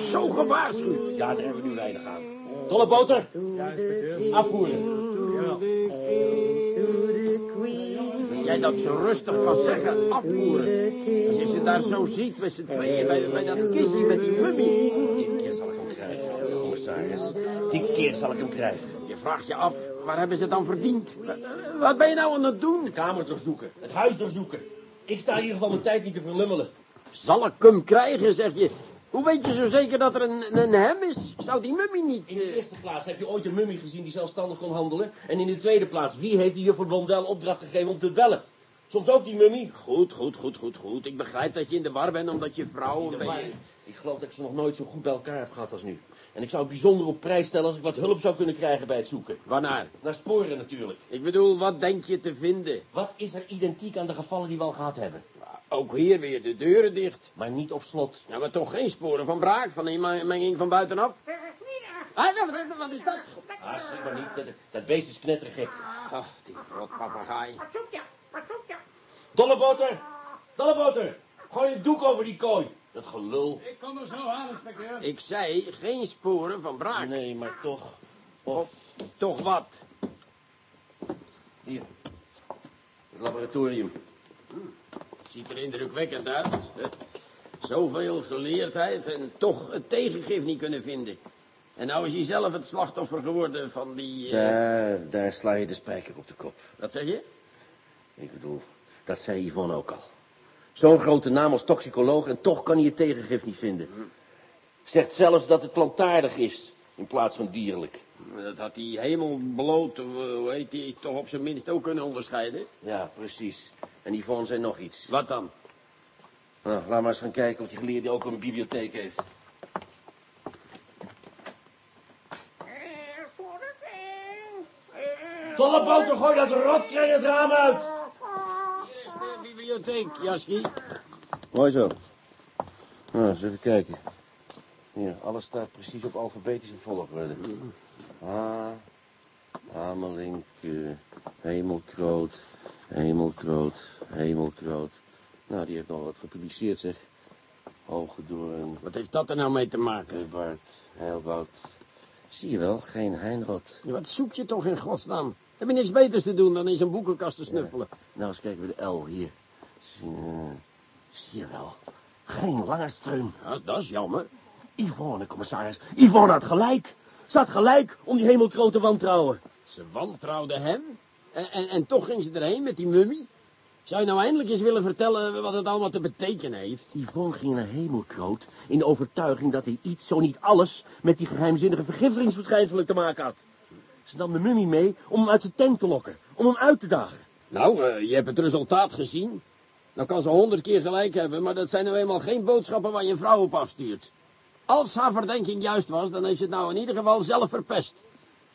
zo gewaarschuwd. Ja, daar hebben we nu weinig aan. Dolle boter, afvoeren. Ja. Jij dat zo rustig kan zeggen, afvoeren. Als je ze daar zo ziet met z'n tweeën bij, bij dat kistje met die mummie. Die keer zal ik hem krijgen, commissaris. Die keer zal ik hem krijgen. Je vraagt je af, waar hebben ze dan verdiend? Wat ben je nou aan het doen? De kamer doorzoeken, het huis doorzoeken. Ik sta in ieder geval mijn tijd niet te verlummelen. Zal ik hem krijgen, zeg je? Hoe weet je zo zeker dat er een, een hem is? Zou die mummie niet... In de eh, eerste plaats heb je ooit een mummie gezien die zelfstandig kon handelen. En in de tweede plaats, wie heeft die juffrouw Blondel opdracht gegeven om te bellen? Soms ook die mummie. Goed, goed, goed, goed, goed. Ik begrijp dat je in de war bent omdat je vrouw... beetje- Ik geloof dat ik ze nog nooit zo goed bij elkaar heb gehad als nu. En ik zou het bijzonder op prijs stellen als ik wat hulp zou kunnen krijgen bij het zoeken. Waarnaar? Naar sporen natuurlijk. Ik bedoel, wat denk je te vinden? Wat is er identiek aan de gevallen die we al gehad hebben? Ook hier weer de deuren dicht. Maar niet op slot. Ja, maar toch geen sporen van braak, van inmenging van buitenaf. Ah, wat, is dat? Ah, schrik maar niet. Dat, dat beest is knettergek. Ach, die rot papegaai. Dolleboter! Dolleboter! Gooi een doek over die kooi. Dat gelul. Ik kom er zo aan, inspecteur. Ik zei, geen sporen van braak. Nee, maar toch. Of, Toch wat? hier. Het laboratorium. Ziet er indrukwekkend uit. Zoveel geleerdheid en toch het tegengif niet kunnen vinden. En nou is hij zelf het slachtoffer geworden van die... eh, Daar, daar sla je de spijker op de kop. Wat zeg je? Ik bedoel, dat zei Yvonne ook al. Zo'n grote naam als toxicoloog en toch kan hij het tegengif niet vinden. Zegt zelfs dat het plantaardig is, in plaats van dierlijk. Dat had die hemelbloot, eh, hoe heet die, toch op zijn minst ook kunnen onderscheiden. Ja, precies. En Yvonne zei nog iets. Wat dan? Nou, laat maar eens gaan kijken of die geleerde ook een bibliotheek heeft. Tolleboter, gooi dat het raam uit! Hier is de bibliotheek, Jaski. Mooi zo. Nou, eens even kijken. Hier, alles staat precies op alfabetische volgorde. A, Amelink, Hemelkroot, Hemelkroot, Hemelkroot. Nou, die heeft nog wat gepubliceerd, zeg. Hogedoorn, Wat heeft dat er nou mee te maken? Bart, Heilwoud. Zie je wel, geen Heinrod. Ja, Wat zoek je toch in godsnaam? Heb je niks beters te doen dan in zijn boekenkast te snuffelen? Nou, eens kijken we de L hier. Zie, eh, zie je wel, geen Langerstreum. Ja, dat is jammer. Yvonne, commissaris. Yvonne had gelijk. Ze had gelijk om die hemelkroot te wantrouwen. Ze wantrouwde hem. En, en, en toch ging ze erheen met die mummie. Zou je nou eindelijk eens willen vertellen wat het allemaal te betekenen heeft? Yvonne ging naar hemelkroot in de overtuiging dat hij iets, zo niet alles, met die geheimzinnige vergiftigingsverschijnselen te maken had. Ze nam de mummie mee om hem uit zijn tent te lokken, om hem uit te dagen. Nou, eh, je hebt het resultaat gezien. Dan kan ze honderd keer gelijk hebben, maar dat zijn nou eenmaal geen boodschappen waar je een vrouw op afstuurt. Als haar verdenking juist was, dan heeft ze het nou in ieder geval zelf verpest.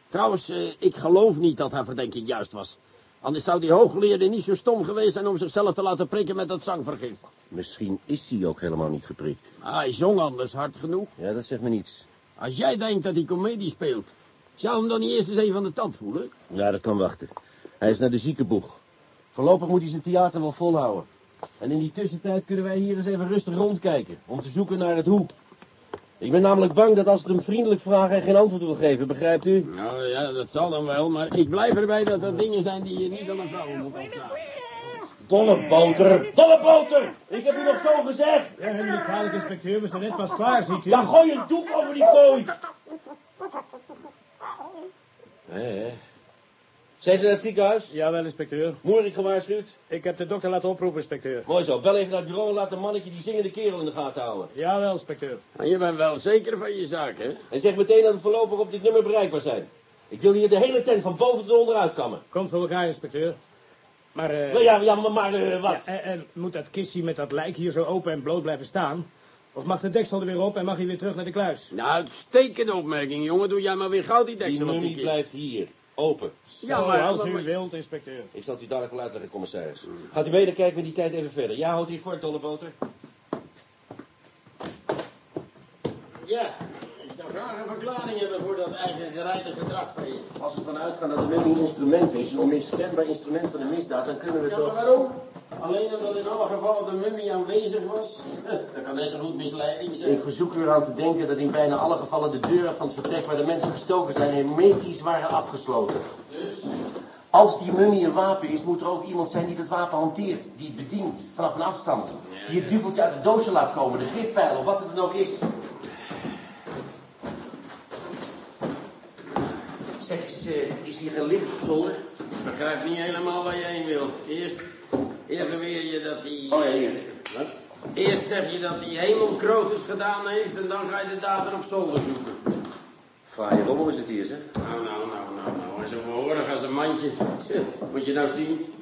Trouwens, eh, ik geloof niet dat haar verdenking juist was. Anders zou die hooggeleerde niet zo stom geweest zijn om zichzelf te laten prikken met dat zangvergif. Misschien is hij ook helemaal niet geprikt. Ah, hij zong anders hard genoeg. Ja, dat zegt me niets. Als jij denkt dat hij komedie speelt, zou hem dan niet eerst eens even van de tand voelen? Ja, dat kan wachten. Hij is naar de ziekenboeg. Voorlopig moet hij zijn theater wel volhouden. En in die tussentijd kunnen wij hier eens even rustig rondkijken. Om te zoeken naar het hoe. Ik ben namelijk bang dat als we hem vriendelijk vragen hij geen antwoord wil geven, begrijpt u? Nou ja, dat zal dan wel, maar ik blijf erbij dat dat dingen zijn die je niet aan een vrouw moet opvragen. Dolle boter! Dolle boter! Ik heb u nog zo gezegd! Ja, niet kwalijk, inspecteur. We zijn net pas klaar, ziet u. Ja, gooi een doek over die kooi! Hé, Zijn ze naar het ziekenhuis? Jawel, inspecteur. Moeilijk gewaarschuwd? Ik heb de dokter laten oproepen, inspecteur. Mooi zo, bel even naar het bureau en laat een mannetje die zingende kerel in de gaten houden. Jawel, inspecteur. Maar je bent wel zeker van je zaak, hè? En zeg meteen dat we voorlopig op dit nummer bereikbaar zijn. Ik wil hier de hele tent van boven tot onder uitkammen. Komt voor elkaar, inspecteur. Maar, eh... Nou ja, ja, maar, maar eh, wat? ja, en, en moet dat kistje met dat lijk hier zo open en bloot blijven staan? Of mag de deksel er weer op en mag hij weer terug naar de kluis? Nou, uitstekende opmerking, jongen. Doe jij maar weer gauw die die deksel op die kist. blijft hier, open. Ja, Zo, maar- als maar- u wilt, inspecteur. Ik zal het u dadelijk wel uitleggen, commissaris. Gaat u mee, dan kijken we die tijd even verder. Ja, houdt u voor, Dolleboter? Ja, ik zou graag een verklaring hebben voor dat eigen gerijde gedrag van je. Als we ervan uitgaan dat de mummie een instrument is, een onmiskenbaar instrument van de misdaad, dan kunnen we Ja, maar toch... waarom? Alleen omdat in alle gevallen de mummie aanwezig was? Dat kan best een goed misleiding zijn. Ik verzoek u eraan te denken dat in bijna alle gevallen de deuren van het vertrek waar de mensen gestoken zijn hermetisch waren afgesloten. Dus, Als die mummie een wapen is, moet er ook iemand zijn die het wapen hanteert, die het bedient, vanaf een afstand. Die het duveltje uit de doosje laat komen, de gifpijl of wat het dan ook is. Zeg eens, eh, is hier een licht op zolder? ik begrijp niet helemaal waar je heen wil. Eerst, eerst beweer je dat hij... Oh ja, hier. Wat? Eerst zeg je dat hij hemelkrotus gedaan heeft en dan ga je de dader op zolder zoeken. Fraaie rommel is het hier, zeg. Nou, nou, nou, nou, nou. En zo behoorlijk als een mandje. Moet je nou zien.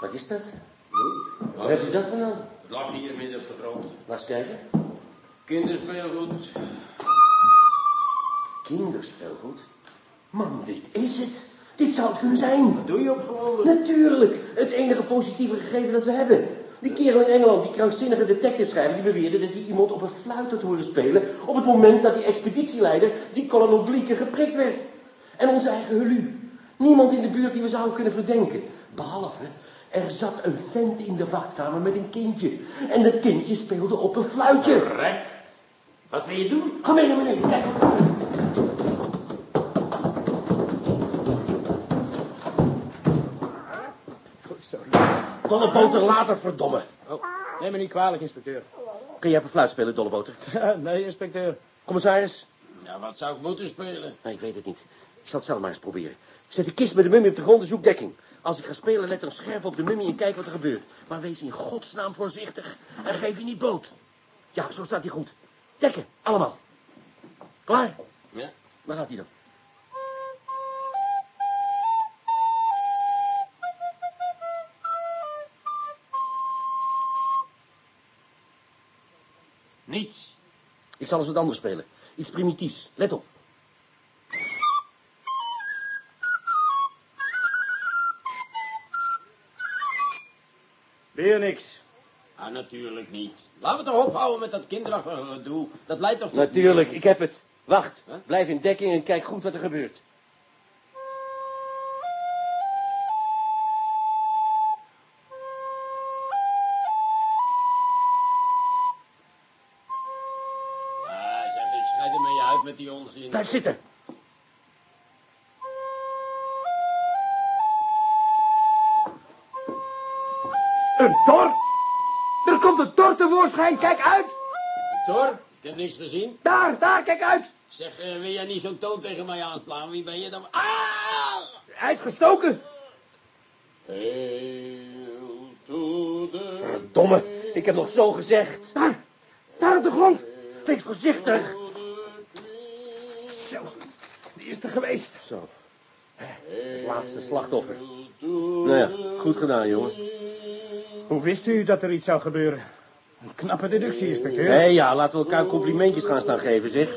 Wat is dat? Waar hebt u dat vandaan? Het lag hier midden op de grond. Laat eens kijken. Kinderspeelgoed. Kinderspeelgoed? Man, dit is het. Dit zou het kunnen zijn. Doe je opgewonden? Natuurlijk, het enige positieve gegeven dat we hebben. Die kerel in Engeland, die krankzinnige detective schrijver, die beweerde dat hij iemand op een fluit had horen spelen op het moment dat die expeditieleider, die kolonel Blieken, geprikt werd. En onze eigen Hulu. Niemand in de buurt die we zouden kunnen verdenken. Behalve, er zat een vent in de wachtkamer met een kindje. En dat kindje speelde op een fluitje. Rek. Wat wil je doen? Ga mee naar beneden, kijk wat Dolleboter later, verdomme. Oh, neem me niet kwalijk, inspecteur. Kun jij een fluit spelen, Dolleboter? nee, inspecteur. Commissaris? Ja, wat zou ik moeten spelen? Nee, ik weet het niet. Ik zal het zelf maar eens proberen. Ik zet de kist met de mummie op de grond en zoek dekking. Als ik ga spelen, let dan scherp op de mummie en kijk wat er gebeurt. Maar wees in godsnaam voorzichtig en geef je niet boot. Ja, zo staat hij goed. Dekken, allemaal. Klaar? Ja. Waar gaat hij dan? Niets. Ik zal eens wat anders spelen. Iets primitiefs. Let op. Weer niks. Ah, natuurlijk niet. Laten we toch ophouden met dat kinderachtige gedoe. Dat leidt toch tot... Natuurlijk, ik heb het. Wacht. Huh? Blijf in dekking en kijk goed wat er gebeurt. Met die onzin. Blijf zitten. Een tor? Er komt een tor tevoorschijn, kijk uit! Thor, ik heb niks gezien. Daar, daar, kijk uit! Zeg, eh, wil jij niet zo'n toon tegen mij aanslaan? Wie ben je dan? Ah! Hij is gestoken! To the... Verdomme, ik heb nog zo gezegd. Daar, daar op de grond! Wees voorzichtig. Is er geweest. Zo. Het laatste slachtoffer. Nou ja, goed gedaan, jongen. Hoe wist u dat er iets zou gebeuren? Een knappe deductie, inspecteur. Hé, ja, laten we elkaar complimentjes gaan staan geven, zeg.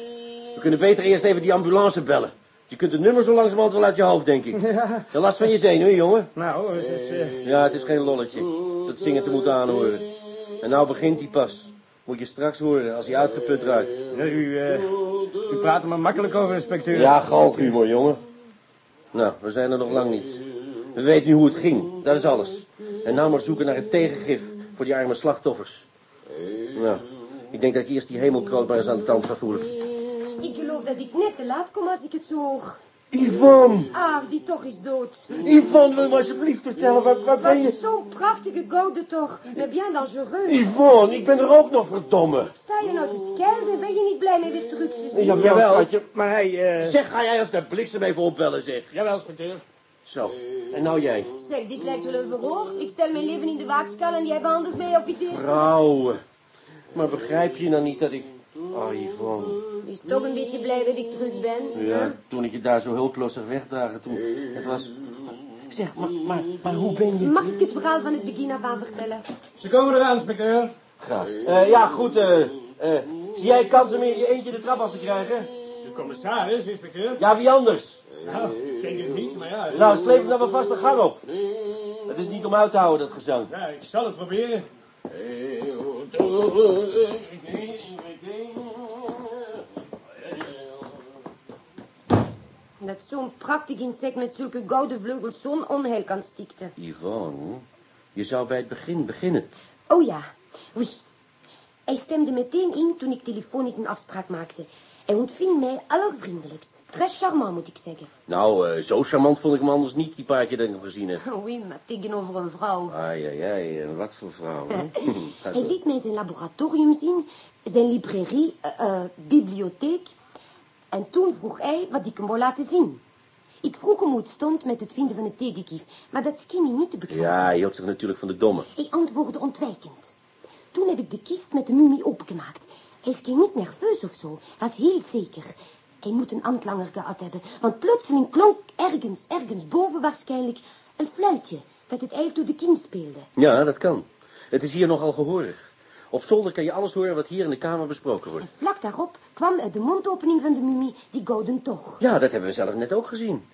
We kunnen beter eerst even die ambulance bellen. Je kunt het nummer zo langzamerhand wel uit je hoofd, denk ik. Ja, De last van je zenuwen, jongen. nou, het is... eh, Ja, het is geen lolletje. Dat zingen te moeten aanhoren. En nou begint hij pas. Moet je straks horen als hij uitgeput ja, u, eh, u praat er maar makkelijk over, inspecteur. Ja, galghumor, jongen. Nou, we zijn er nog lang niet. We weten nu hoe het ging. Dat is alles. En nou maar zoeken naar het tegengif voor die arme slachtoffers. Nou, ik denk dat ik eerst die hemelkroot maar eens aan de tand ga voelen. Ik geloof dat ik net te laat kom als ik het zo hoor. Yvonne! Ah, die toch is dood. Yvonne, wil me alsjeblieft vertellen, waar, waar ben je? zo'n prachtige gouden toch. Maar bien dangereux. Yvonne, ik ben er ook nog, verdomme. Sta je nou te schelden? Ben je niet blij mee weer terug te zien? Jawel, Jawel, schatje. maar hij... eh, Zeg, ga jij als de bliksem even opbellen, zeg. Jawel, inspecteur. Zo, en nou jij. Zeg, dit lijkt wel een verhoor. Ik stel mijn leven in de waagschaal en jij behandelt mij op het eerste. Vrouwen. Maar begrijp je nou niet dat ik... Oh, Yvonne. Is toch een beetje blij dat ik terug ben. Ja, toen ik je daar zo hulpeloos zag wegdragen, toen... Het was... Zeg, maar, maar, maar hoe ben je... Mag ik het verhaal van het begin af aan vertellen? Ze komen eraan, inspecteur. Graag. Eh, ja, goed, eh... eh, zie jij kans om in je eentje de trap af te krijgen? De commissaris, inspecteur. Ja, wie anders? Nou, ik denk het niet, maar ja. Nou, sleep hem dan maar vast de gang op. Het is niet om uit te houden, dat gezang. Ja, ik zal het proberen. Hail to the king, king. Dat zo'n prachtig insect met zulke gouden vleugels zo'n onheil kan stichten. Yvonne, je zou bij het begin beginnen. Oh ja, oui. Hij stemde meteen in toen ik telefonisch een afspraak maakte. Hij ontving mij allervriendelijkst. Très charmant, moet ik zeggen. Nou, eh, zo charmant vond ik hem anders niet, die paardje dat ik hem gezien heb. Oh, oui, maar tegenover een vrouw. Ai, ai, ai, en wat voor vrouw, hè? Hij liet mij zijn laboratorium zien, zijn librairie, eh, eh, bibliotheek. En toen vroeg hij wat ik hem wou laten zien. Ik vroeg hem hoe het stond met het vinden van het tegenkief, maar dat hij niet te begrijpen. Ja, hij hield zich natuurlijk van de domme. Hij antwoordde ontwijkend. Toen heb ik de kist met de mummie opengemaakt. Hij scheen niet nerveus of zo, was heel zeker. Hij moet een ambtlanger gehad hebben, want plotseling klonk ergens, ergens boven waarschijnlijk, een fluitje dat het eilt door de king speelde. Ja, dat kan. Het is hier nogal gehoorig. Op zolder kan je alles horen wat hier in de kamer besproken wordt. En vlak daarop kwam uit de mondopening van de mummie die gouden toch. Ja, dat hebben we zelf net ook gezien.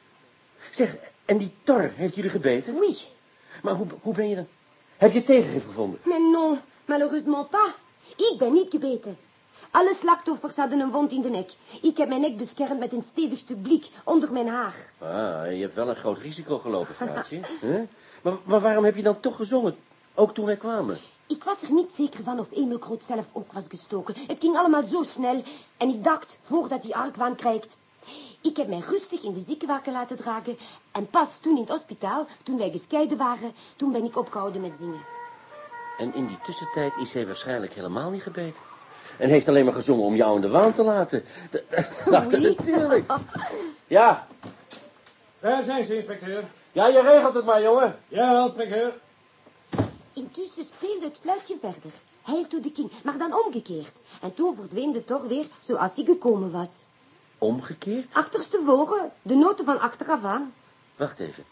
Zeg, en die tor heeft jullie gebeten? Oui, Maar hoe, hoe ben je dan? Heb je tegengif gevonden? mais non, malheureusement pas. Ik ben niet gebeten. Alle slachtoffers hadden een wond in de nek. Ik heb mijn nek beschermd met een stevig stuk blik onder mijn haar. Ah, je hebt wel een groot risico gelopen, Fraatje. Hè? maar, maar waarom heb je dan toch gezongen? Ook toen wij kwamen. Ik was er niet zeker van of Emil Kroot zelf ook was gestoken. Het ging allemaal zo snel en ik dacht, voordat hij argwaan krijgt. Ik heb mij rustig in de ziekenwagen laten dragen en pas toen in het hospitaal, toen wij gescheiden waren, toen ben ik opgehouden met zingen. En in die tussentijd is hij waarschijnlijk helemaal niet gebeten. En heeft alleen maar gezongen om jou in de waan te laten. Dat Oei. natuurlijk. Ja, Daar zijn ze, inspecteur. ja, je regelt het maar, jongen. Ja, inspecteur. Intussen speelde het fluitje verder. Heil to de king, maar dan omgekeerd. En toen verdween de toch weer zoals hij gekomen was. Omgekeerd? Achterstevoren, de noten van achteraf aan. Wacht even.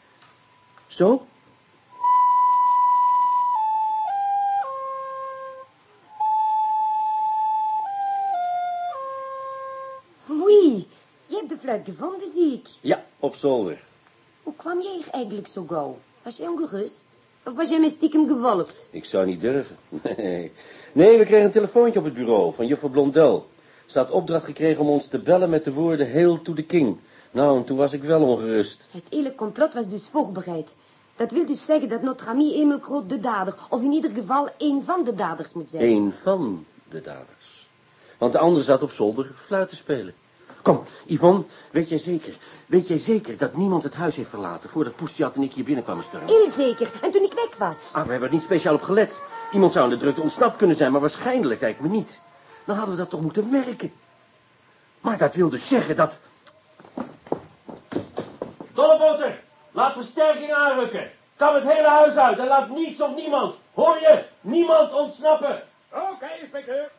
Zo? Oei, je hebt de fluit gevonden, zie ik. Ja, op zolder. Hoe kwam jij hier eigenlijk zo gauw? Was jij ongerust? Of was jij mij stiekem gevolgd? Ik zou niet durven. Nee. Nee, we kregen een telefoontje op het bureau van juffrouw Blondel. Ze had opdracht gekregen om ons te bellen met de woorden Hail to the King. Nou, en toen was ik wel ongerust. Het hele complot was dus voorbereid. Dat wil dus zeggen dat notre ami Emil de dader, of in ieder geval één van de daders moet zijn. Eén van de daders. Want de ander zat op zolder fluit te spelen. Kom, Yvonne, weet jij zeker, weet jij zeker dat niemand het huis heeft verlaten voordat Poestiat en ik hier binnenkwamen stormen? Heel zeker. En toen ik weg was. Ah, we hebben er niet speciaal op gelet. Iemand zou in de drukte ontsnapt kunnen zijn, maar waarschijnlijk lijkt me niet. Dan hadden we dat toch moeten merken. Maar dat wil dus zeggen dat... Dolleboter, laat versterking aanrukken. Kam het hele huis uit en laat niets of niemand, hoor je, niemand ontsnappen. Oké, inspecteur.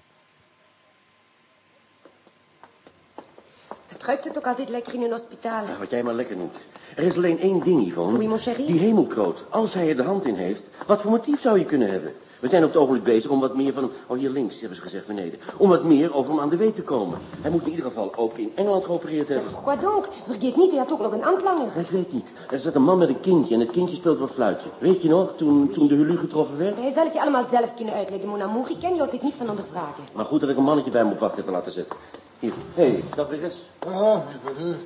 Ruikt het ook altijd lekker in een hospitaal. Ja, wat jij maar lekker noemt. Er is alleen één ding, Yvonne. Oui, mon chéri. Die hemelkroot, als hij er de hand in heeft, wat voor motief zou je kunnen hebben? We zijn op het ogenblik bezig om wat meer van hem... Oh, hier links, hebben ze gezegd, beneden. Om wat meer over hem aan de weet te komen. Hij moet in ieder geval ook in Engeland geopereerd hebben. Quoi donc? Vergeet niet, hij had ook nog een ambtlanger. Ik weet niet. Er zat een man met een kindje en het kindje speelt een fluitje. Weet je nog, toen, toen de hulu getroffen werd? Hij zal het je allemaal zelf kunnen uitleggen, mon amour. Ik ken jou dit niet van ondervragen. Maar goed dat ik een mannetje bij me op wacht heb laten zetten. Hier, hé, hey, dag weer eens. Ja, inspecteur.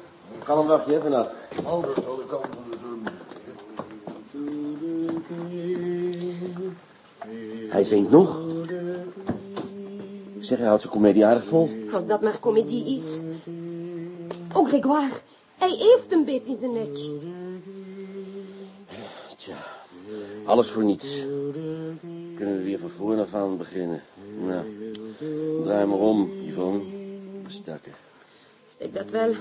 Kalm wacht je even nou. Oh, dat zal ik allemaal Hij zingt nog. Zeg, hij houdt zijn komedie aardig vol. Als dat maar comedie is. Oh, Grégoire, hij heeft een beet in zijn nek. Tja, alles voor niets. Kunnen we weer van voren af aan beginnen. Nou, draai maar om, Yvonne. Bestakken. Zeg dat wel.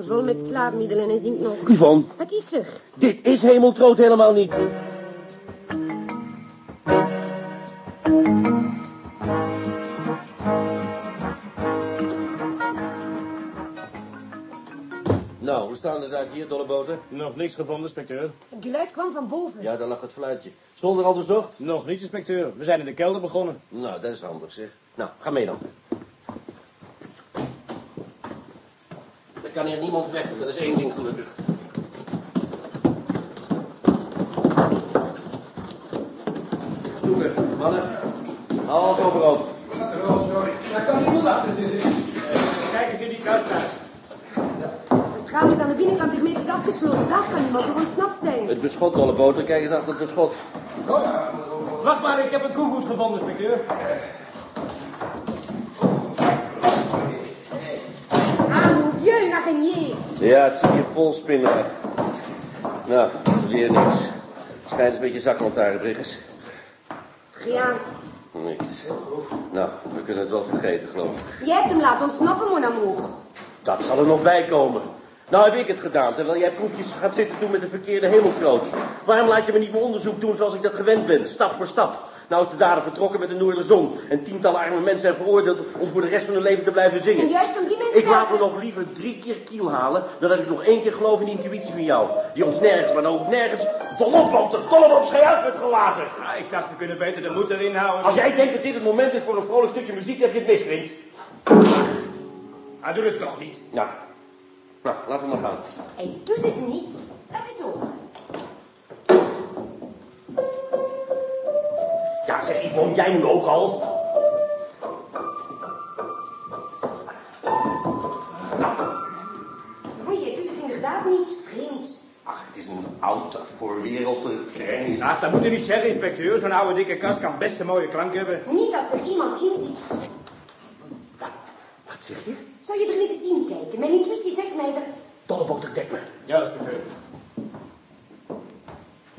Vol met slaapmiddelen en hij zingt nog. Yvonne, Wat is er? dit is hemeltroot helemaal niet. Nou, hoe staan de zaken hier, dolleboten? Nog niks gevonden, inspecteur. Het geluid kwam van boven. Ja, daar lag het fluitje. Zonder al doorzocht? Nog niet, inspecteur. We zijn in de kelder begonnen. Nou, dat is handig, zeg. Nou, ga mee dan. Er kan hier niemand weg, dat is één ding gelukkig. Zoeken, mannen. Alles overhoop. Kijk eens in die kast uit. Het raam is aan de binnenkant hermetisch afgesloten. Daar kan iemand door ontsnapt zijn. Het beschot, Dolleboter. Kijk eens achter het beschot. Wacht maar, ik heb het koevoet gevonden, inspecteur. Ah, mon dieu, een araignée. Ja, het zie je vol spinnen. Nou, weer niks. Schijnt een beetje zaklantaarn, Brigges. Ja, Niks. Nou, we kunnen het wel vergeten, geloof ik. jij hebt hem laten ontsnappen, mon amour. Dat zal er nog bij komen. Nou heb ik het gedaan, terwijl jij proefjes gaat zitten doen met de verkeerde hemelkroot. Waarom laat je me niet mijn onderzoek doen zoals ik dat gewend ben, stap voor stap? Nou is de dader vertrokken met de Noorderzon. En tientallen arme mensen zijn veroordeeld om voor de rest van hun leven te blijven En zingen. juist om die mensen... Ik laat me nog liever drie keer kiel halen, dan dat ik nog één keer geloof in die intuïtie van jou. Die ons nergens, maar ook nergens, volop loopt er volop schei uit met glazen. Ah, ik dacht, we kunnen beter de moed erin houden. Als jij denkt dat dit het moment is voor een vrolijk stukje muziek, heb je het mis, vriend. Hij doet het toch niet. Nou, nou, laten we maar gaan. Hij doet het niet. Dat is zo. Ja, zeg Yvonne, jij nu ook al? Maar jij doet het inderdaad niet. Vreemd. Ach, het is een oud voor wereld te krijgen. Ach, dat moet u niet zeggen, inspecteur. Zo'n oude dikke kast kan best een mooie klank hebben. Niet als er iemand in zit. Wat zeg je? Zou je er niet eens in kijken? Mijn intuïtie zegt mij dat... Dolleboter, dek me. Ja, inspecteur.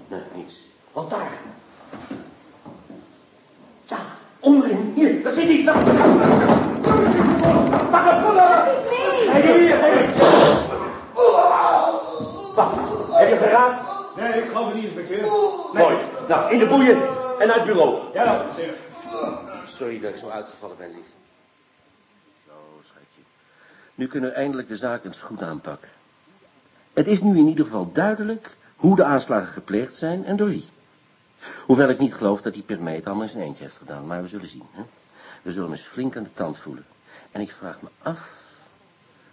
Nee, niets. Want daar. Ja, onderin. Hier, daar zit iets. Pak het, pullen! Nee! Hey, hier, hier. Wacht, heb je geraakt? Nee, ik geloof het niet, inspecteur. Mooi. Nou, in de boeien en uit het bureau. Ja. Sorry dat ik zo uitgevallen ben, lief. Zo, schatje. Nu kunnen we eindelijk de zaak eens goed aanpakken. Het is nu in ieder geval duidelijk hoe de aanslagen gepleegd zijn en door wie. Hoewel ik niet geloof dat die Permee het allemaal in zijn eentje heeft gedaan, maar we zullen zien. Hè? We zullen hem eens flink aan de tand voelen. En ik vraag me af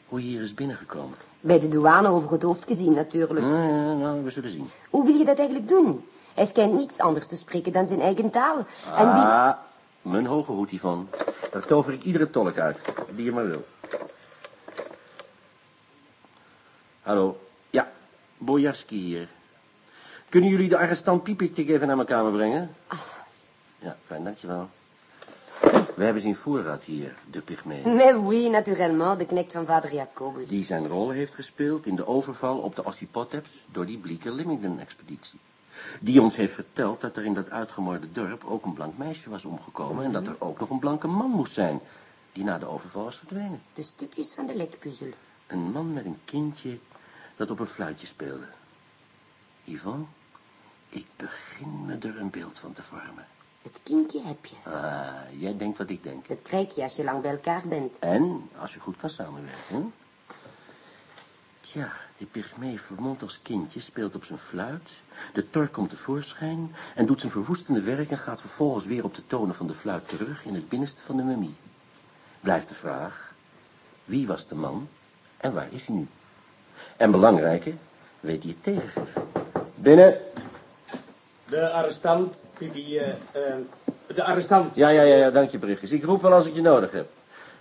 hoe je hier is binnengekomen. Bij de douane over het hoofd gezien, natuurlijk. Nou, ja, nou, we zullen zien. Hoe wil je dat eigenlijk doen? Hij schijnt niets anders te spreken dan zijn eigen taal. En wie... Ah, mijn hoge hoed hiervan. Daar tover ik iedere tolk uit, die je maar wil. Hallo, ja, Bojarski hier. Kunnen jullie de arrestant Piepik even naar mijn kamer brengen? Ja, fijn, dankjewel. We hebben zijn voorraad hier, de pygmee. Mais oui, naturellement, de knecht van vader Jacobus. Die zijn rol heeft gespeeld in de overval op de Ossipoteps door die Bleeker Limington-expeditie. Die ons heeft verteld dat er in dat uitgemoorde dorp ook een blank meisje was omgekomen... en dat er ook nog een blanke man moest zijn, die na de overval was verdwenen. De stukjes van de lekpuzzel. Een man met een kindje dat op een fluitje speelde. Yvonne, ik begin me er een beeld van te vormen. Het kindje heb je. Ah, jij denkt wat ik denk. Dat krijg je als je lang bij elkaar bent. En als je goed kan samenwerken. Tja, die pygmee vermomd als kindje speelt op zijn fluit. De tor komt tevoorschijn en doet zijn verwoestende werk... en gaat vervolgens weer op de tonen van de fluit terug... in het binnenste van de mummie. Blijft de vraag, wie was de man en waar is hij nu? En belangrijker, weet hij het tegengeven? Binnen. De arrestant, eh, eh, de arrestant. Ja, ja, ja, ja, dank je, Brugges. Ik roep wel als ik je nodig heb.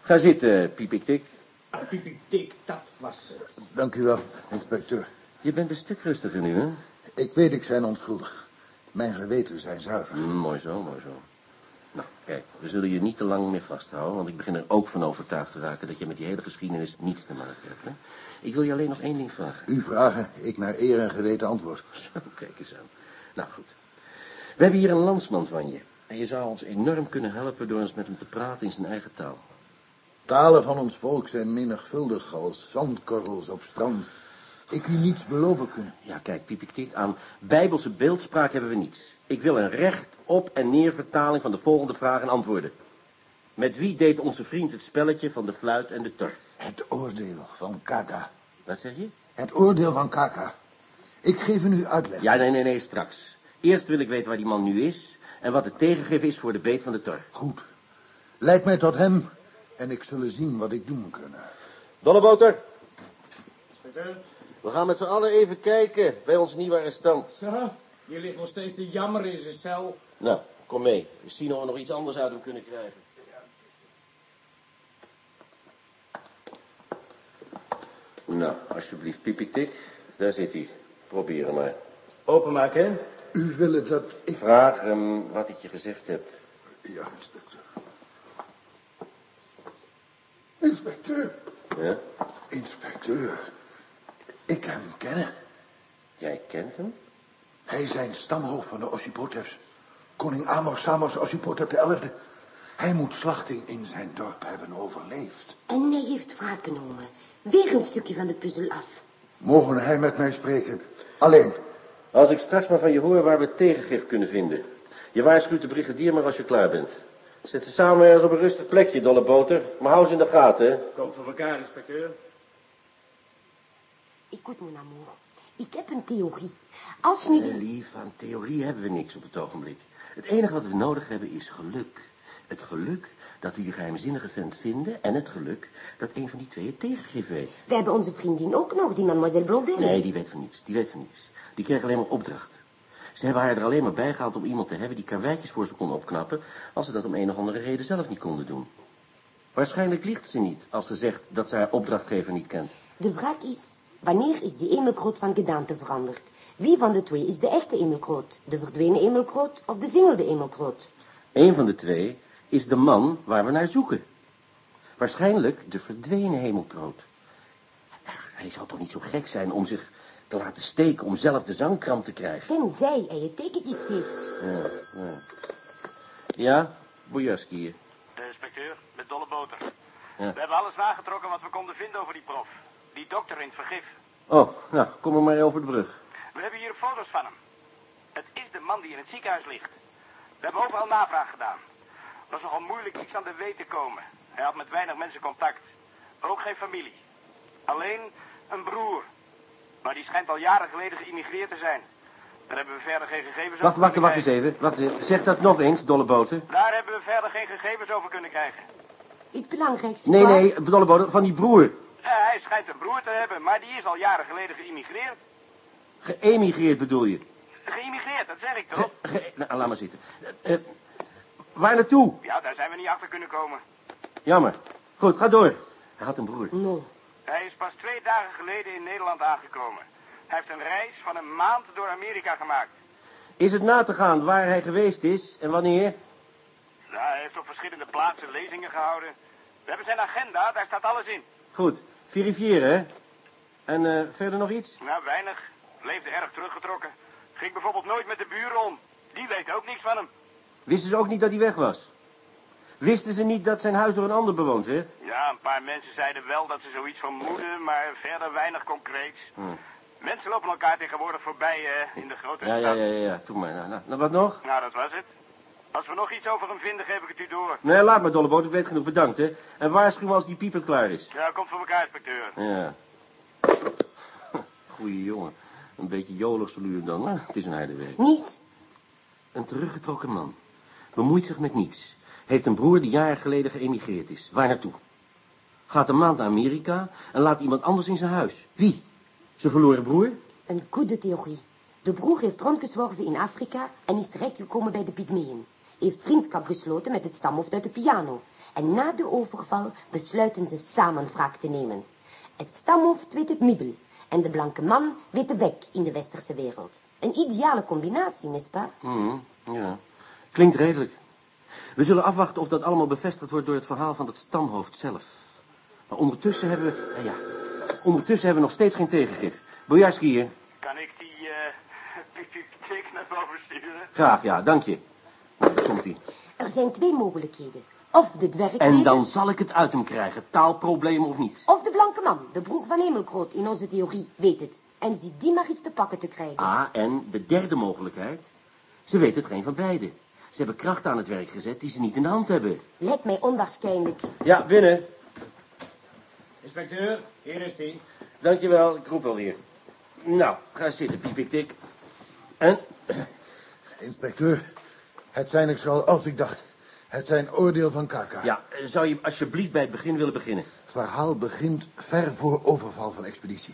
Ga zitten, piepiktik. Ah, Dat was het. Dank u wel, inspecteur. Je bent een stuk rustiger nu, hè? Ik weet ik zijn onschuldig. Mijn geweten zijn zuiver. Mm, mooi zo, mooi zo. Nou, kijk, we zullen je niet te lang meer vasthouden, want ik begin er ook van overtuigd te raken dat je met die hele geschiedenis niets te maken hebt. Hè? Ik wil je alleen nog één ding vragen. U vragen, ik naar eer en geweten antwoord. Zo, kijk eens aan. Nou, goed. We hebben hier een landsman van je. En je zou ons enorm kunnen helpen door eens met hem te praten in zijn eigen taal. Talen van ons volk zijn menigvuldig als zandkorrels op strand. Ik u niets beloven kunnen. Ja, kijk, piepiktik, aan bijbelse beeldspraak hebben we niets. Ik wil een recht op en neer vertaling van de volgende vragen en antwoorden. Met wie deed onze vriend het spelletje van de fluit en de tor? Het oordeel van Kaka. Wat zeg je? Het oordeel van Kaka. Ik geef u uitleg. Ja, nee, nee, nee, straks. Eerst wil ik weten waar die man nu is en wat het tegengif is voor de beet van de tor. Goed. Leid mij tot hem en ik zullen zien wat ik doen kunnen. Dolleboter, we gaan met z'n allen even kijken bij ons nieuwe arrestant. Ja, hier ligt nog steeds te jammer in zijn cel. Nou, kom mee. We zien of we nog iets anders uit hem kunnen krijgen. Nou, alsjeblieft, piepitik. Daar zit hij. Probeer hem maar. Openmaken, hè? U wil dat ik... Vraag hem wat ik je gezegd heb. Ja, inspecteur. Inspecteur. Ja? Inspecteur. Ik hem kennen. Jij kent hem? Hij zijn stamhoofd van de Ossipoteps. Koning Amos Samos Ossipotep XI. Hij moet slachting in zijn dorp hebben overleefd. En hij heeft wraak genomen. Weer een stukje van de puzzel af. Mogen hij met mij spreken? Alleen. Als ik straks maar van je hoor waar we tegengif kunnen vinden. Je waarschuwt de brigadier maar als je klaar bent. Zet ze samen ergens op een rustig plekje, dolle boter. Maar hou ze in de gaten, hè. Komt voor elkaar, inspecteur. Écoute, mon amour. Ik heb een theorie. Als nu die... lief, aan theorie hebben we niks op het ogenblik. Het enige wat we nodig hebben is geluk. Het geluk dat we die geheimzinnige vent vinden... en het geluk dat een van die twee het tegengif weet. We hebben onze vriendin ook nog, die mademoiselle Blondel. Nee, die weet van niets. Die weet van niets. Die kreeg alleen maar opdrachten. Ze hebben haar er alleen maar bij gehaald om iemand te hebben die karweitjes voor ze kon opknappen... als ze dat om een of andere reden zelf niet konden doen. Waarschijnlijk liegt ze niet als ze zegt dat ze haar opdrachtgever niet kent. De vraag is, wanneer is die Emelkroot van gedaante veranderd? Wie van de twee is de echte Emelkroot? De verdwenen Emelkroot of de zingelde Emelkroot? Eén van de twee is de man waar we naar zoeken. Waarschijnlijk de verdwenen hemelkroot. Ach, hij zal toch niet zo gek zijn om zich te laten steken om zelf de zangkramp te krijgen. Tenzij hij het tekengift heeft. Ja, ja. ja hier. De inspecteur, met dolle boter. Ja. We hebben alles nagetrokken wat we konden vinden over die prof. Die dokter in het vergif. Oh, nou, kom er maar over de brug. We hebben hier foto's van hem. Het is de man die in het ziekenhuis ligt. We hebben overal navraag gedaan. Het was nogal moeilijk iets aan de weet te komen. Hij had met weinig mensen contact. Ook geen familie. Alleen een broer. Maar die schijnt al jaren geleden geïmmigreerd te zijn. Daar hebben we verder geen gegevens Wacht, over wacht, kunnen wacht eens krijgen. even. Wacht eens even. Zeg dat nog eens, dolle boter. Daar hebben we verder geen gegevens over kunnen krijgen. Het belangrijkste Nee, nee, dolle boter, van die broer. Eh, hij schijnt een broer te hebben, maar die is al jaren geleden geïmmigreerd. Geëmigreerd bedoel je? Geïmmigreerd, dat zeg ik toch? Ge, ge- nou, laat maar zitten. Eh, eh, waar naartoe? Ja, daar zijn we niet achter kunnen komen. Jammer. Goed, ga door. Hij had een broer. No. Hij is pas twee dagen geleden in Nederland aangekomen. Hij heeft een reis van een maand door Amerika gemaakt. Is het na te gaan waar hij geweest is en wanneer? Nou, hij heeft op verschillende plaatsen lezingen gehouden. We hebben zijn agenda, daar staat alles in. Goed, verifiëren, hè? En eh, verder nog iets? Nou, weinig. Leefde erg teruggetrokken. Ging bijvoorbeeld nooit met de buren om. Die weten ook niks van hem. Wisten ze ook niet dat hij weg was? Wisten ze niet dat zijn huis door een ander bewoond werd? Ja, een paar mensen zeiden wel dat ze zoiets vermoeden, maar verder weinig concreets. Mensen lopen elkaar tegenwoordig voorbij eh, in de grote Ja, stad. ja, ja, ja, ja. Doe maar. Nou, nou, nou, wat nog? Nou, dat was het. Als we nog iets over hem vinden, geef ik het u door. Nee, laat maar, Dolleboot. Ik weet genoeg. Bedankt, hè. En waarschuw me als die pieper klaar is. Ja, komt voor elkaar, inspecteur. Ja. Goeie jongen. Een beetje jolig zo dan, maar het is een harde werk. Niets. Een teruggetrokken man. Bemoeit zich met niets. Heeft een broer die jaren geleden geëmigreerd is. Waar naartoe? Gaat een maand naar Amerika en laat iemand anders in zijn huis. Wie? Zijn verloren broer? Een goede theorie. De broer heeft rondgezworven in Afrika en is terechtgekomen bij de Pygmeeën. Heeft vriendschap gesloten met het stamhoofd uit de piano. En na de overval besluiten ze samen wraak te nemen. Het stamhoofd weet het middel en de blanke man weet de weg in de westerse wereld. Een ideale combinatie, n'est-ce pas? Mhm, ja. Klinkt redelijk. We zullen afwachten of dat allemaal bevestigd wordt door het verhaal van het stamhoofd zelf. Maar ondertussen hebben we... eh, ja, ondertussen hebben we nog steeds geen tegengif. Bojarski hier. Kan ik die, eh, tik naar boven sturen? Graag, ja, dank je. Nou, daar komt hij. Er zijn twee mogelijkheden. Of de dwergknecht... En dan zal ik het uit hem krijgen, taalprobleem of niet. Of de blanke man, de broer van Hemelkroot in onze theorie, weet het. En ziet die maar eens te pakken te krijgen. Ah, en de derde mogelijkheid. Ze weten het geen van beiden. Ze hebben krachten aan het werk gezet die ze niet in de hand hebben. Lijkt mij onwaarschijnlijk. Ja, binnen. Inspecteur, hier is hij. Dankjewel, ik roep alweer. Nou, ga zitten, piepiktik. En? Inspecteur, het zijn ik zoals ik dacht. Het zijn oordeel van Kaka. Ja, zou je alsjeblieft bij het begin willen beginnen? Verhaal begint ver voor overval van expeditie.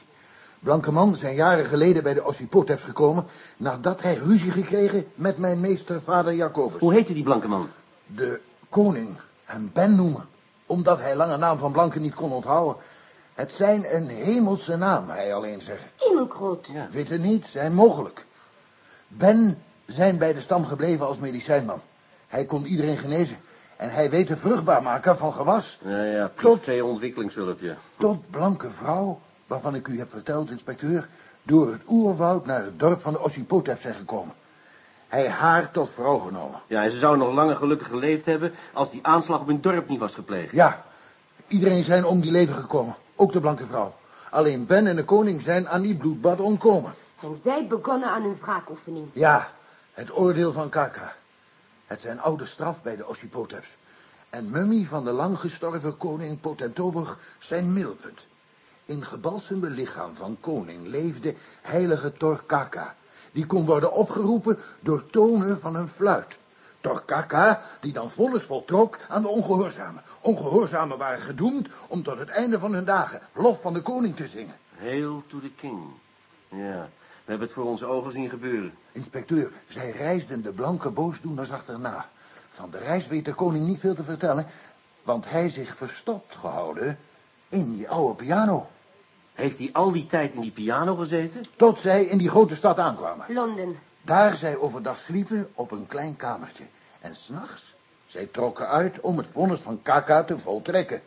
Blanke man zijn jaren geleden bij de Ossipoteps gekomen... nadat hij ruzie gekregen met mijn meester vader Jacobus. Hoe heette die blanke man? De koning hem Ben noemen. Omdat hij lange naam van Blanke niet kon onthouden. Het zijn een hemelse naam, hij alleen zeggen. Hemelgroot. Ja. Witte niet, zijn mogelijk. Ben zijn bij de stam gebleven als medicijnman. Hij kon iedereen genezen. En hij weet de vruchtbaar maken van gewas. Ja, ja, Tot- privé ontwikkelingshulp, ja. Tot blanke vrouw, waarvan ik u heb verteld, inspecteur, door het oerwoud naar het dorp van de Ossipotep zijn gekomen. Hij haar tot vrouw genomen. Ja, en ze zou nog langer gelukkig geleefd hebben als die aanslag op hun dorp niet was gepleegd. Ja, iedereen zijn om die leven gekomen. Ook de blanke vrouw. Alleen Ben en de koning zijn aan die bloedbad ontkomen. En zij begonnen aan hun wraakoefening. Ja, het oordeel van Kaka. Het zijn oude straf bij de Ossipoteps. En mummie van de lang gestorven koning Potentoburg zijn middelpunt. In gebalsemde lichaam van koning leefde heilige Torkaka. Die kon worden opgeroepen door tonen van een fluit. Torkaka, die dan vonnis voltrok aan de ongehoorzamen. Ongehoorzamen waren gedoemd om tot het einde van hun dagen lof van de koning te zingen. Hail to the king. Ja, we hebben het voor onze ogen zien gebeuren. Inspecteur, zij reisden de blanke boosdoeners achterna. Van de reis weet de koning niet veel te vertellen, want hij zich verstopt gehouden in die oude piano. Heeft hij al die tijd in die piano gezeten? Tot zij in die grote stad aankwamen. Londen. Daar zij overdag sliepen op een klein kamertje. En s'nachts, zij trokken uit om het vonnis van Kaka te voltrekken.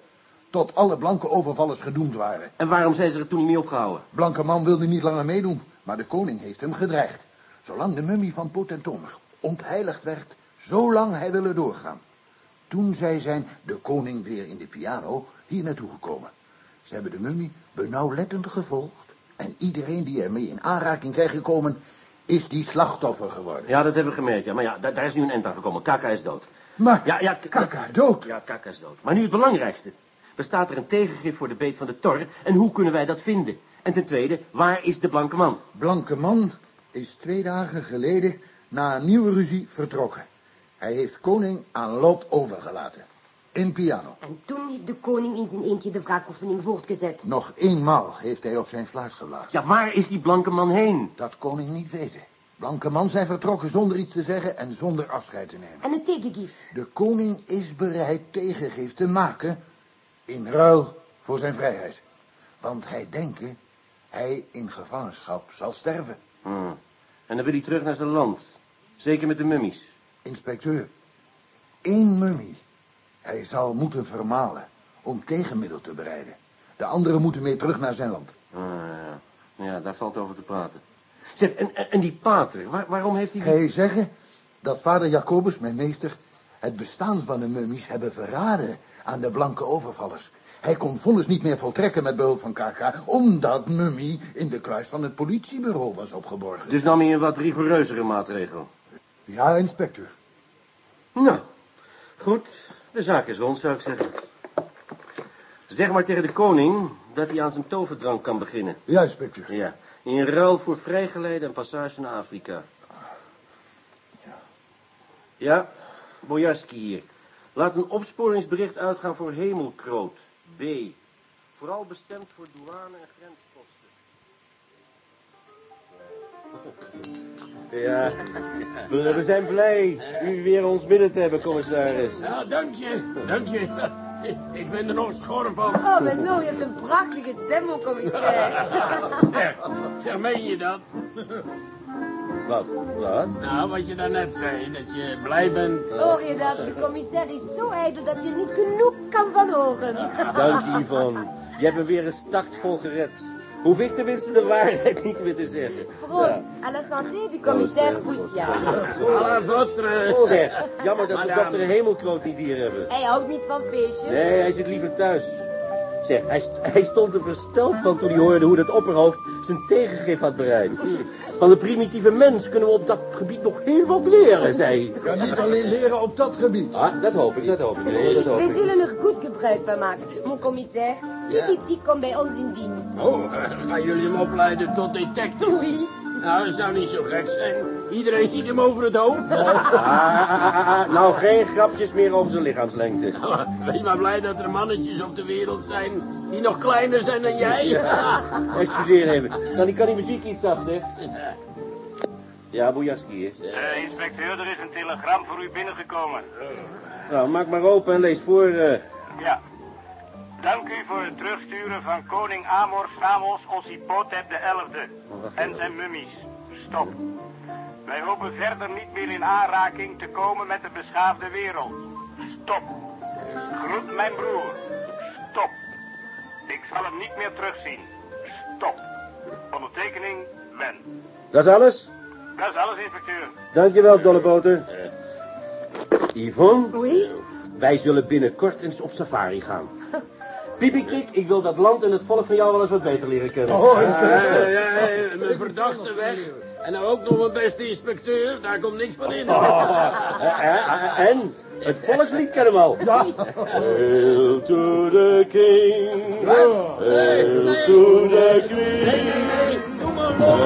Tot alle blanke overvallers gedoemd waren. En waarom zijn ze er toen niet mee opgehouden? Blanke man wilde niet langer meedoen, maar de koning heeft hem gedreigd. Zolang de mummie van Potentomer ontheiligd werd, zolang hij willen doorgaan. Toen zij zijn de koning weer in de piano hier naartoe gekomen. Ze hebben de mummie benauwlettend gevolgd. En iedereen die ermee in aanraking zijn gekomen, is die slachtoffer geworden. Ja, dat hebben we gemerkt, ja. Maar ja, daar, daar is nu een end aan gekomen. Kaka is dood. Maar Ja, ja, Kaka dood. Ja, Kaka is dood. Maar nu het belangrijkste. Bestaat er een tegengif voor de beet van de tor? En hoe kunnen wij dat vinden? En ten tweede, waar is de blanke man? Blanke man is twee dagen geleden na een nieuwe ruzie vertrokken. Hij heeft koning aan lot overgelaten. In piano. En toen heeft de koning in zijn eentje de wraakoefening voortgezet. Nog eenmaal heeft hij op zijn fluit geblazen. Ja, waar is die blanke man heen? Dat koning niet weten. Blanke man zijn vertrokken zonder iets te zeggen en zonder afscheid te nemen. En het tegengif. De koning is bereid tegengif te maken in ruil voor zijn vrijheid. Want hij denken hij in gevangenschap zal sterven. Hmm. En dan wil hij terug naar zijn land. Zeker met de mummies. Inspecteur, één mummie. Hij zal moeten vermalen om tegenmiddel te bereiden. De anderen moeten mee terug naar zijn land. Ah, ja. ja, daar valt over te praten. Zeg, en, en, die pater, waar- waarom heeft hij... die- je zeggen dat vader Jacobus, mijn meester, het bestaan van de mummies hebben verraden aan de blanke overvallers? Hij kon vonnis niet meer voltrekken met behulp van KK, omdat mummie in de kluis van het politiebureau was opgeborgen. Dus nam hij een wat rigoureuzere maatregel. Ja, inspecteur. Nou, goed. De zaak is rond, zou ik zeggen. Zeg maar tegen de koning dat hij aan zijn toverdrank kan beginnen. Ja, inspecteur. Ja, in ruil voor vrijgeleide en passage naar Afrika. Ja, Bojarski hier. Laat een opsporingsbericht uitgaan voor Hemelkroot. B. Vooral bestemd voor douane en grensposten. Ja, we we zijn blij u weer ons midden te hebben, commissaris. Ja, dank je, dank je. Ik ben er nog schor van. Oh, maar nou, je hebt een prachtige stem, ook, commissaris. Zeg, zeg, meen je dat? Wat? Wat? Nou, wat je daarnet zei, dat je blij bent. Hoor je dat? De commissaris is zo ijdel dat je er niet genoeg kan van horen. Dank je, Yvonne. Je hebt me weer eens taktvol gered. Hoef ik tenminste de waarheid niet meer te zeggen. Proost, à la santé du commissaire Poussiat. À la votre. Zeg, jammer dat we dokter Hemelkroot niet hier hebben. Hij houdt niet van feestjes. Nee, hij zit liever thuis. Zeg, hij, hij stond er versteld van toen hij hoorde hoe dat opperhoofd zijn tegengif had bereid. Van de primitieve mens kunnen we op dat gebied nog heel wat leren, zei hij. Ja, niet alleen leren op dat gebied. Ah, dat hoop ik, dat hoop ik. Nee, dat hoop We zullen er goed gebruik van maken. Mon commissaire, die, die komt bij ons in dienst. Oh, eh, gaan jullie hem opleiden tot detective? Oui. Nou, dat zou niet zo gek zijn. Iedereen ziet hem over het hoofd. Ah, nou, geen grapjes meer over zijn lichaamslengte. Wees maar blij dat er mannetjes op de wereld zijn die nog kleiner zijn dan jij. Excuseer even. Die, kan die muziek iets zachter? Ja, Bojaski hier. Eh, inspecteur, er is een telegram voor u binnengekomen. Nou, maak maar open en lees voor. eh. Ja. Dank u voor het terugsturen van koning Amor Samos Ossipotep de Elfde en zijn mummies. Stop. Wij hopen verder niet meer in aanraking te komen met de beschaafde wereld. Stop. Groet mijn broer. Stop. Ik zal hem niet meer terugzien. Stop. Ondertekening Wen. Dat is alles? Dat is alles, inspecteur. Dankjewel, Dolleboter. Yvonne, Oui? wij zullen binnenkort eens op safari gaan. Piepikrik, ik wil dat land en het volk van jou wel eens wat beter leren kennen. Ja, ja, ja, mijn verdachte weg. En nou ook nog een beste inspecteur, daar komt niks van in. Eh, eh, En het volkslied kennen we al. Hail to the king. Hail to the queen. Nee, nee, nee, doe maar los.